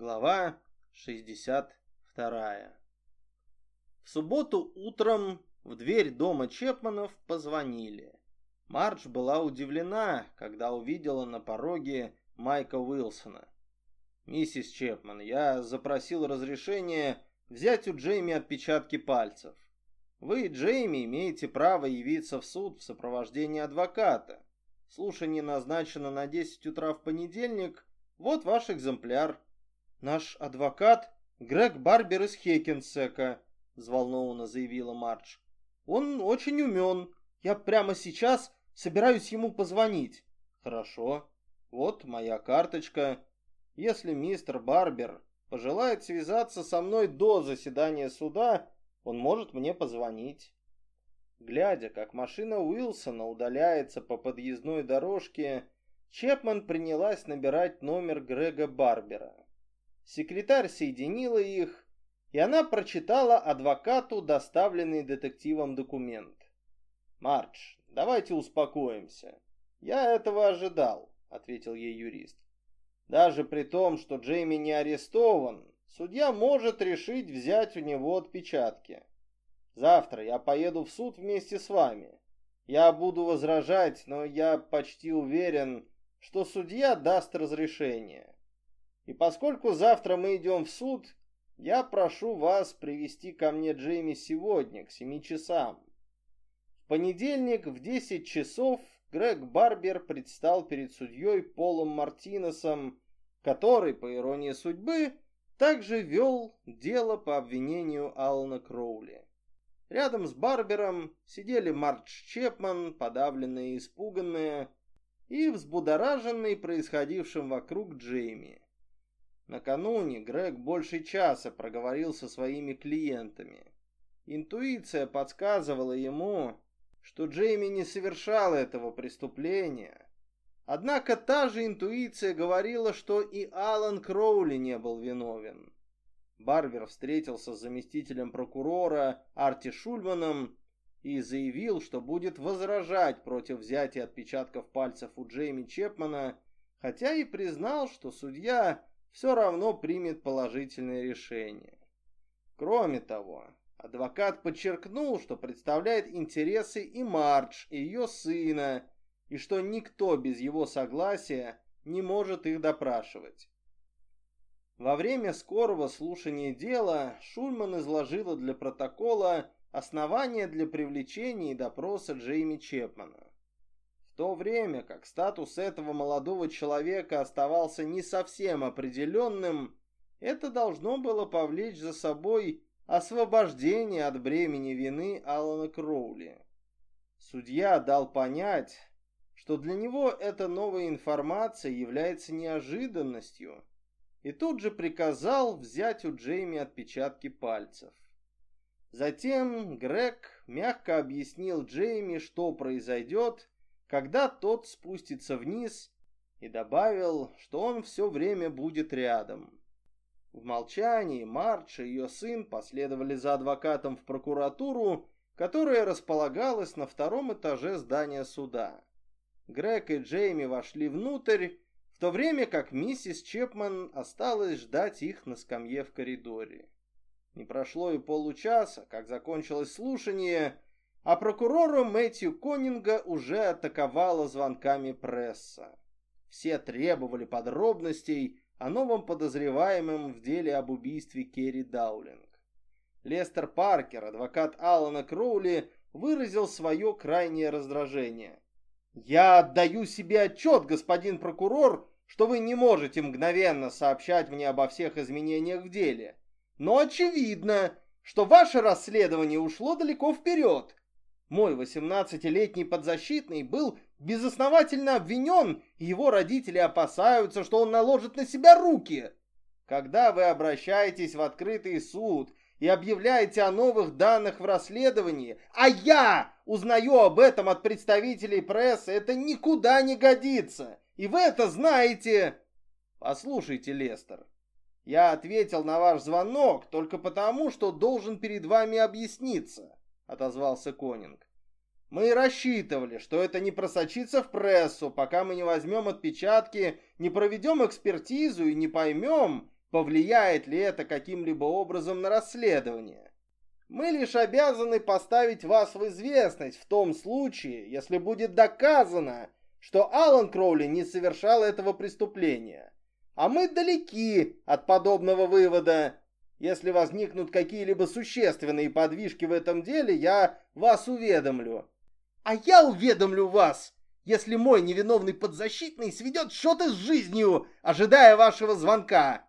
Глава 62. В субботу утром в дверь дома Чепманов позвонили. Мардж была удивлена, когда увидела на пороге Майка Уилсона. «Миссис Чепман, я запросил разрешение взять у Джейми отпечатки пальцев. Вы, Джейми, имеете право явиться в суд в сопровождении адвоката. Слушание назначено на 10 утра в понедельник. Вот ваш экземпляр». «Наш адвокат Грег Барбер из Хекенсека», — взволнованно заявила Мардж. «Он очень умен. Я прямо сейчас собираюсь ему позвонить». «Хорошо. Вот моя карточка. Если мистер Барбер пожелает связаться со мной до заседания суда, он может мне позвонить». Глядя, как машина Уилсона удаляется по подъездной дорожке, Чепман принялась набирать номер Грега Барбера. Секретарь соединила их, и она прочитала адвокату доставленный детективом документ. «Мардж, давайте успокоимся. Я этого ожидал», — ответил ей юрист. «Даже при том, что Джейми не арестован, судья может решить взять у него отпечатки. Завтра я поеду в суд вместе с вами. Я буду возражать, но я почти уверен, что судья даст разрешение. И поскольку завтра мы идем в суд, я прошу вас привести ко мне Джейми сегодня, к семи часам. В понедельник в десять часов Грег Барбер предстал перед судьей Полом Мартинесом, который, по иронии судьбы, также вел дело по обвинению Алана Кроули. Рядом с Барбером сидели Мардж Чепман, подавленные и испуганные, и взбудораженный происходившим вокруг Джейми. Накануне Грег больше часа проговорил со своими клиентами. Интуиция подсказывала ему, что Джейми не совершал этого преступления. Однако та же интуиция говорила, что и Алан Кроули не был виновен. Барбер встретился с заместителем прокурора Арти Шульманом и заявил, что будет возражать против взятия отпечатков пальцев у Джейми Чепмана, хотя и признал, что судья все равно примет положительное решение. Кроме того, адвокат подчеркнул, что представляет интересы и Мардж, и ее сына, и что никто без его согласия не может их допрашивать. Во время скорого слушания дела Шульман изложила для протокола основания для привлечения и допроса Джейми Чепмана то время как статус этого молодого человека оставался не совсем определенным, это должно было повлечь за собой освобождение от бремени вины Алана Кроули. Судья дал понять, что для него эта новая информация является неожиданностью, и тут же приказал взять у Джейми отпечатки пальцев. Затем Грег мягко объяснил Джейми, что произойдет, когда тот спустится вниз, и добавил, что он все время будет рядом. В молчании Марч и ее сын последовали за адвокатом в прокуратуру, которая располагалась на втором этаже здания суда. Грег и Джейми вошли внутрь, в то время как миссис Чепман осталась ждать их на скамье в коридоре. Не прошло и получаса, как закончилось слушание, а прокурора Мэтью Конинга уже атаковала звонками пресса. Все требовали подробностей о новом подозреваемом в деле об убийстве Керри Даулинг. Лестер Паркер, адвокат Алана Кроули, выразил свое крайнее раздражение. «Я отдаю себе отчет, господин прокурор, что вы не можете мгновенно сообщать мне обо всех изменениях в деле. Но очевидно, что ваше расследование ушло далеко вперед, мой 18-летний подзащитный был безосновательно обвинен, и его родители опасаются, что он наложит на себя руки. Когда вы обращаетесь в открытый суд и объявляете о новых данных в расследовании, а я узнаю об этом от представителей прессы, это никуда не годится. И вы это знаете. Послушайте, Лестер, я ответил на ваш звонок только потому, что должен перед вами объясниться отозвался Конинг. Мы рассчитывали, что это не просочится в прессу, пока мы не возьмем отпечатки, не проведем экспертизу и не поймем, повлияет ли это каким-либо образом на расследование. Мы лишь обязаны поставить вас в известность в том случае, если будет доказано, что Алан Кроули не совершал этого преступления. А мы далеки от подобного вывода. Если возникнут какие-либо существенные подвижки в этом деле, я вас уведомлю. А я уведомлю вас, если мой невиновный подзащитный сведет счеты с жизнью, ожидая вашего звонка.